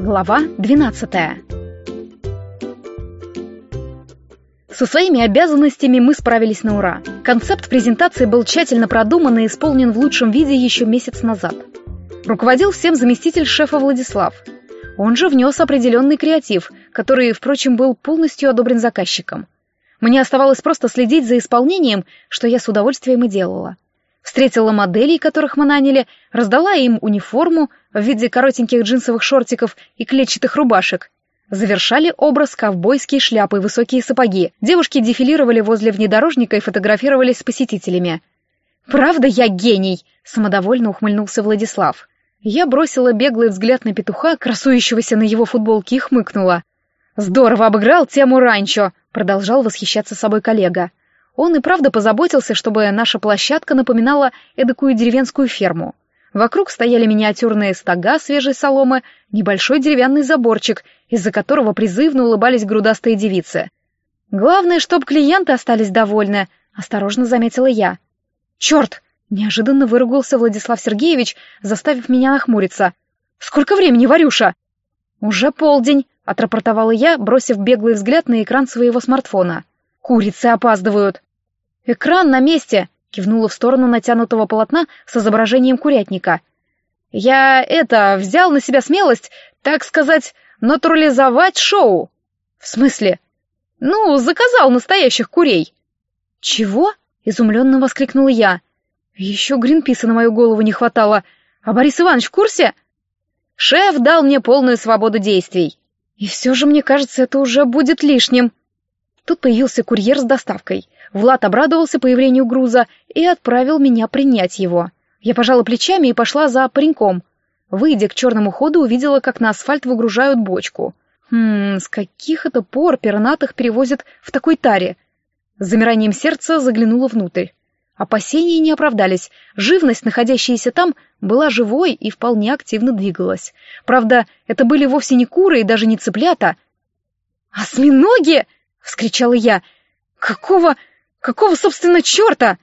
Глава 12 Со своими обязанностями мы справились на ура. Концепт презентации был тщательно продуман и исполнен в лучшем виде еще месяц назад. Руководил всем заместитель шефа Владислав. Он же внес определенный креатив, который, впрочем, был полностью одобрен заказчиком. Мне оставалось просто следить за исполнением, что я с удовольствием и делала. Встретила моделей, которых мы наняли, раздала им униформу в виде коротеньких джинсовых шортиков и клетчатых рубашек. Завершали образ ковбойские шляпы и высокие сапоги. Девушки дефилировали возле внедорожника и фотографировались с посетителями. «Правда, я гений!» — самодовольно ухмыльнулся Владислав. Я бросила беглый взгляд на петуха, красующегося на его футболке, и хмыкнула. «Здорово обыграл тему ранчо!» — продолжал восхищаться собой коллега. Он и правда позаботился, чтобы наша площадка напоминала эдакую деревенскую ферму. Вокруг стояли миниатюрные стога свежей соломы, небольшой деревянный заборчик, из-за которого призывно улыбались грудастые девицы. «Главное, чтоб клиенты остались довольны», — осторожно заметила я. «Черт!» — неожиданно выругался Владислав Сергеевич, заставив меня нахмуриться. «Сколько времени, Варюша?» «Уже полдень», — отрапортовала я, бросив беглый взгляд на экран своего смартфона. «Курицы опаздывают». «Экран на месте!» — кивнула в сторону натянутого полотна с изображением курятника. «Я, это, взял на себя смелость, так сказать, натурализовать шоу». «В смысле?» «Ну, заказал настоящих курей». «Чего?» — изумленно воскликнула я. «Еще Гринписа на мою голову не хватало. А Борис Иванович в курсе?» «Шеф дал мне полную свободу действий». «И все же, мне кажется, это уже будет лишним». Тут появился курьер с доставкой. Влад обрадовался появлению груза и отправил меня принять его. Я пожала плечами и пошла за пареньком. Выйдя к черному ходу, увидела, как на асфальт выгружают бочку. Хм, с каких это пор пернатых перевозят в такой таре? С замиранием сердца заглянула внутрь. Опасения не оправдались. Живность, находящаяся там, была живой и вполне активно двигалась. Правда, это были вовсе не куры и даже не цыплята. «Осьминоги!» — вскричала я. «Какого... какого, собственно, черта?»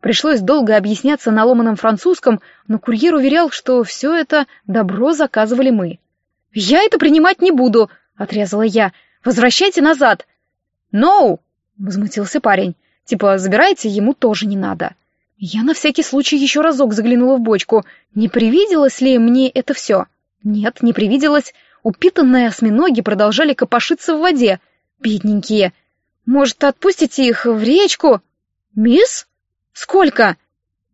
Пришлось долго объясняться на ломаном французском, но курьер уверял, что все это добро заказывали мы. «Я это принимать не буду!» — отрезала я. «Возвращайте назад!» «Ноу!» — возмутился парень. «Типа, забирайте, ему тоже не надо». Я на всякий случай еще разок заглянула в бочку. Не привиделось ли мне это все? Нет, не привиделось. Упитанные осьминоги продолжали копошиться в воде — Бедненькие. Может, отпустите их в речку? Мисс? Сколько?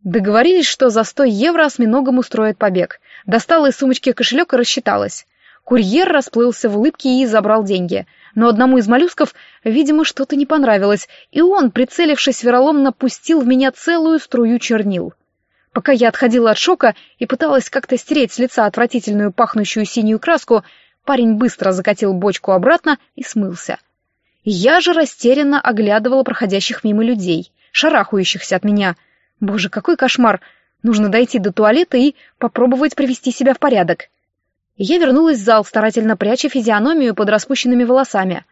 Договорились, что за сто евро осьминогом устроят побег. Достала из сумочки кошелек и рассчиталась. Курьер расплылся в улыбке и забрал деньги. Но одному из моллюсков, видимо, что-то не понравилось, и он, прицелившись вероломно, пустил в меня целую струю чернил. Пока я отходила от шока и пыталась как-то стереть с лица отвратительную пахнущую синюю краску, парень быстро закатил бочку обратно и смылся. Я же растерянно оглядывала проходящих мимо людей, шарахающихся от меня. Боже, какой кошмар! Нужно дойти до туалета и попробовать привести себя в порядок. Я вернулась в зал, старательно пряча физиономию под распущенными волосами.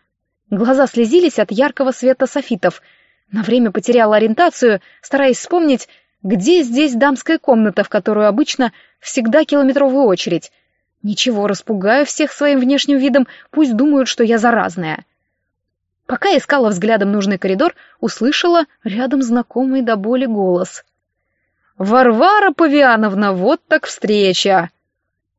Глаза слезились от яркого света софитов. На время потеряла ориентацию, стараясь вспомнить, где здесь дамская комната, в которую обычно всегда километровая очередь. Ничего, распугаю всех своим внешним видом, пусть думают, что я заразная. Пока искала взглядом нужный коридор, услышала рядом знакомый до боли голос. «Варвара Павиановна, вот так встреча!»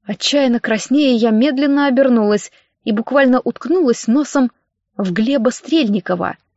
Отчаянно краснее я медленно обернулась и буквально уткнулась носом в Глеба Стрельникова —